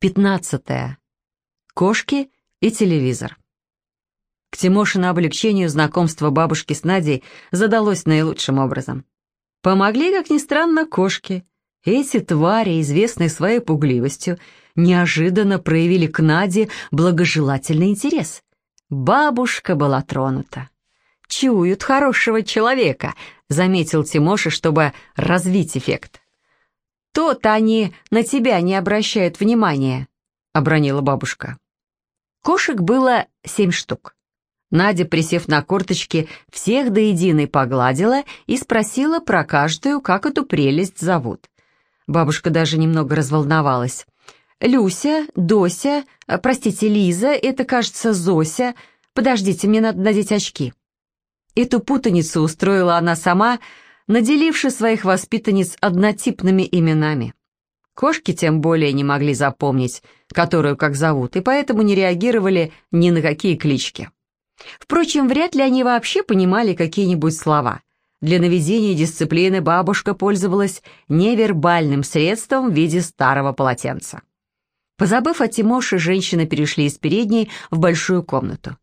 Пятнадцатое. Кошки и телевизор. К Тимошину облегчению знакомство бабушки с Надей задалось наилучшим образом. Помогли, как ни странно, кошки. Эти твари, известные своей пугливостью, неожиданно проявили к Наде благожелательный интерес. Бабушка была тронута. «Чуют хорошего человека», — заметил Тимоша, чтобы развить эффект. «То-то они на тебя не обращают внимания», — обронила бабушка. Кошек было семь штук. Надя, присев на корточки, всех до единой погладила и спросила про каждую, как эту прелесть зовут. Бабушка даже немного разволновалась. «Люся, Дося, простите, Лиза, это, кажется, Зося. Подождите, мне надо надеть очки». Эту путаницу устроила она сама, — наделивши своих воспитанниц однотипными именами. Кошки тем более не могли запомнить, которую как зовут, и поэтому не реагировали ни на какие клички. Впрочем, вряд ли они вообще понимали какие-нибудь слова. Для наведения дисциплины бабушка пользовалась невербальным средством в виде старого полотенца. Позабыв о Тимоше, женщины перешли из передней в большую комнату.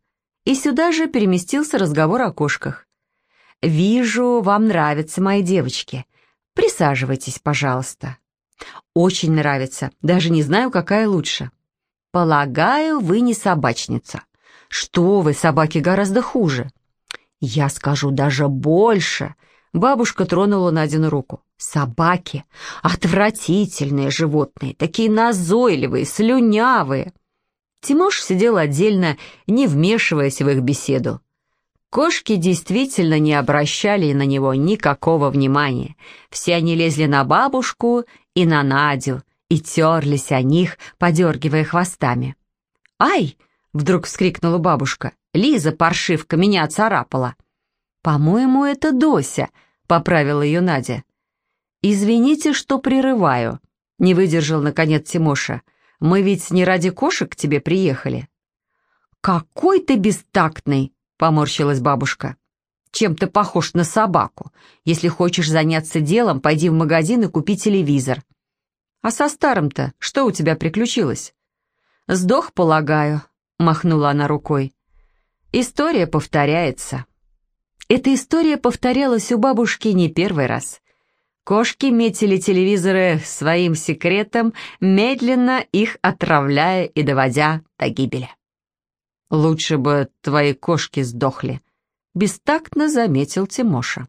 И сюда же переместился разговор о кошках. «Вижу, вам нравятся мои девочки. Присаживайтесь, пожалуйста». «Очень нравится. Даже не знаю, какая лучше». «Полагаю, вы не собачница». «Что вы, собаки гораздо хуже». «Я скажу даже больше». Бабушка тронула Надину руку. «Собаки — отвратительные животные, такие назойливые, слюнявые». Тимош сидел отдельно, не вмешиваясь в их беседу. Кошки действительно не обращали на него никакого внимания. Все они лезли на бабушку и на Надю и терлись о них, подергивая хвостами. «Ай!» — вдруг вскрикнула бабушка. «Лиза, паршивка, меня царапала!» «По-моему, это Дося», — поправила ее Надя. «Извините, что прерываю», — не выдержал, наконец, Тимоша. «Мы ведь не ради кошек к тебе приехали». «Какой ты бестактный!» — поморщилась бабушка. «Чем ты похож на собаку? Если хочешь заняться делом, пойди в магазин и купи телевизор». «А со старым-то что у тебя приключилось?» «Сдох, полагаю», — махнула она рукой. «История повторяется». Эта история повторялась у бабушки не первый раз. Кошки метили телевизоры своим секретом, медленно их отравляя и доводя до гибели. «Лучше бы твои кошки сдохли», — бестактно заметил Тимоша.